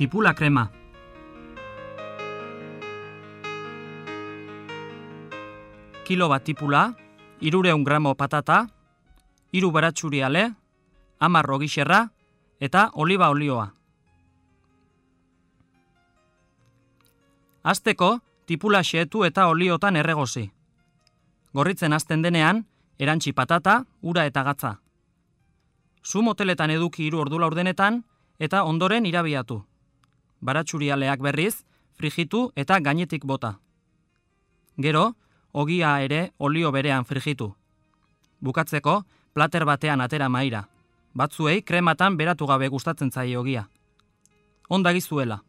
Tipula krema. Kilo bat tipula, irureun gramo patata, iru baratxuri ale, amar rogixerra eta oliba olioa. Azteko, tipula xeetu eta oliotan erregozi. Gorritzen azten denean, erantzi patata, ura eta gatza. Zu moteletan eduki hiru ordu laurdenetan eta ondoren irabiatu. Baratxurialeak berriz, frigitu eta gainetik bota. Gero, ogia ere olio berean frigitu. Bukatzeko, plater batean atera maira. Batzuei krematan beratu gabe gustatzen zaie ogia. Ondagizuela.